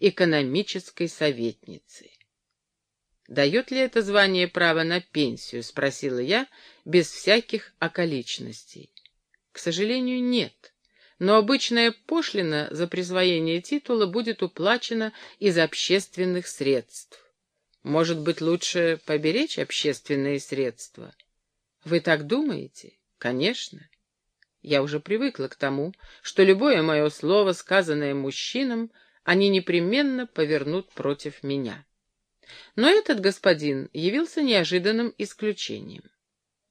экономической советницы. «Дает ли это звание право на пенсию?» — спросила я, без всяких околичностей. «К сожалению, нет. Но обычная пошлина за присвоение титула будет уплачена из общественных средств. Может быть, лучше поберечь общественные средства?» «Вы так думаете?» «Конечно. Я уже привыкла к тому, что любое мое слово, сказанное мужчинам, они непременно повернут против меня». Но этот господин явился неожиданным исключением.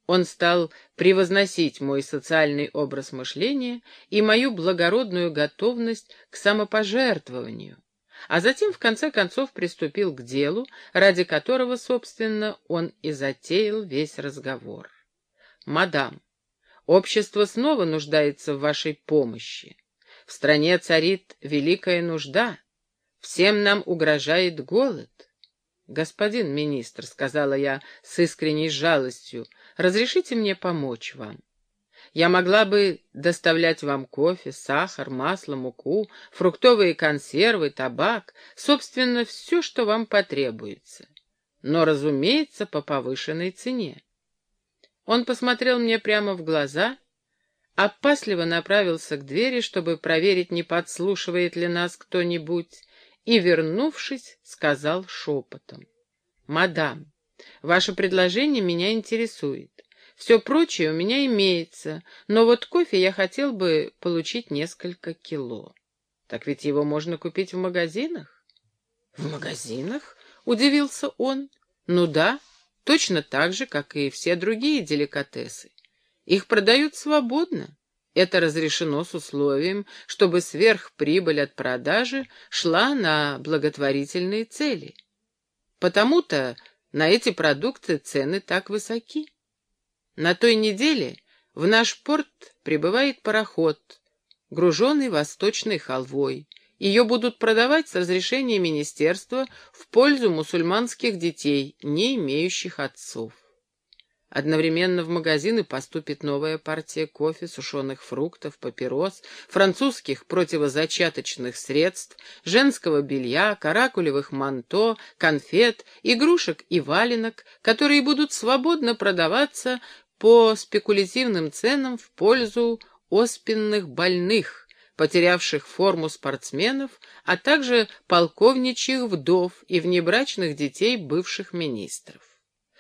Он стал превозносить мой социальный образ мышления и мою благородную готовность к самопожертвованию, а затем, в конце концов, приступил к делу, ради которого, собственно, он и затеял весь разговор. «Мадам, общество снова нуждается в вашей помощи. В стране царит великая нужда. Всем нам угрожает голод. «Господин министр», — сказала я с искренней жалостью, — «разрешите мне помочь вам. Я могла бы доставлять вам кофе, сахар, масло, муку, фруктовые консервы, табак, собственно, все, что вам потребуется. Но, разумеется, по повышенной цене». Он посмотрел мне прямо в глаза, опасливо направился к двери, чтобы проверить, не подслушивает ли нас кто-нибудь, и, вернувшись, сказал шепотом. «Мадам, ваше предложение меня интересует. Все прочее у меня имеется, но вот кофе я хотел бы получить несколько кило. Так ведь его можно купить в магазинах?» «В магазинах?» — удивился он. «Ну да, точно так же, как и все другие деликатесы. Их продают свободно. Это разрешено с условием, чтобы сверхприбыль от продажи шла на благотворительные цели. Потому-то на эти продукты цены так высоки. На той неделе в наш порт прибывает пароход, груженный восточной халвой. Ее будут продавать с разрешения министерства в пользу мусульманских детей, не имеющих отцов. Одновременно в магазины поступит новая партия кофе, сушеных фруктов, папирос, французских противозачаточных средств, женского белья, каракулевых манто, конфет, игрушек и валенок, которые будут свободно продаваться по спекулятивным ценам в пользу оспенных больных, потерявших форму спортсменов, а также полковничьих вдов и внебрачных детей бывших министров.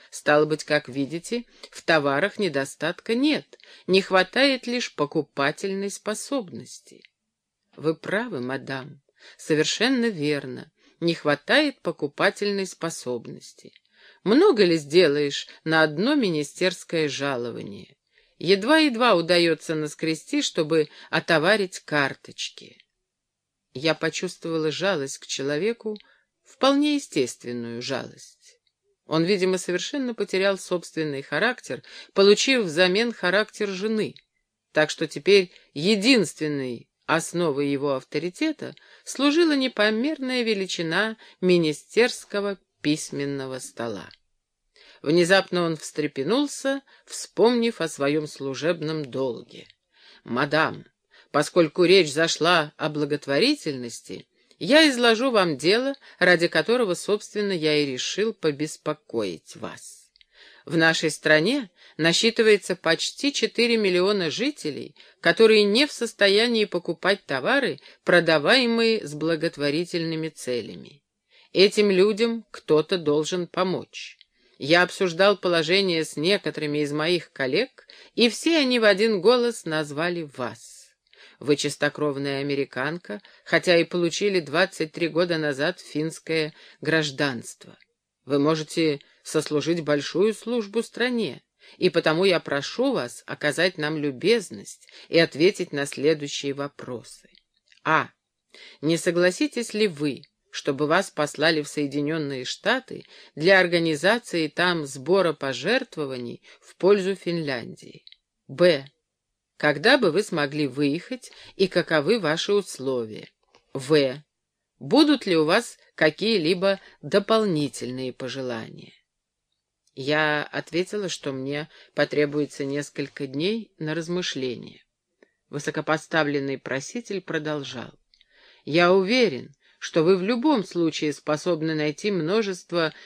Стало быть, как видите, в товарах недостатка нет, не хватает лишь покупательной способности. Вы правы, мадам, совершенно верно, не хватает покупательной способности. Много ли сделаешь на одно министерское жалование? Едва-едва удается наскрести, чтобы отоварить карточки. Я почувствовала жалость к человеку, вполне естественную жалость. Он, видимо, совершенно потерял собственный характер, получив взамен характер жены. Так что теперь единственной основой его авторитета служила непомерная величина министерского письменного стола. Внезапно он встрепенулся, вспомнив о своем служебном долге. «Мадам, поскольку речь зашла о благотворительности, я изложу вам дело, ради которого, собственно, я и решил побеспокоить вас. В нашей стране насчитывается почти 4 миллиона жителей, которые не в состоянии покупать товары, продаваемые с благотворительными целями. Этим людям кто-то должен помочь. Я обсуждал положение с некоторыми из моих коллег, и все они в один голос назвали вас. Вы чистокровная американка, хотя и получили 23 года назад финское гражданство. Вы можете сослужить большую службу стране, и потому я прошу вас оказать нам любезность и ответить на следующие вопросы. А. Не согласитесь ли вы, чтобы вас послали в Соединенные Штаты для организации там сбора пожертвований в пользу Финляндии? Б. Когда бы вы смогли выехать и каковы ваши условия? В. Будут ли у вас какие-либо дополнительные пожелания? Я ответила, что мне потребуется несколько дней на размышление. Высокопоставленный проситель продолжал. Я уверен, что вы в любом случае способны найти множество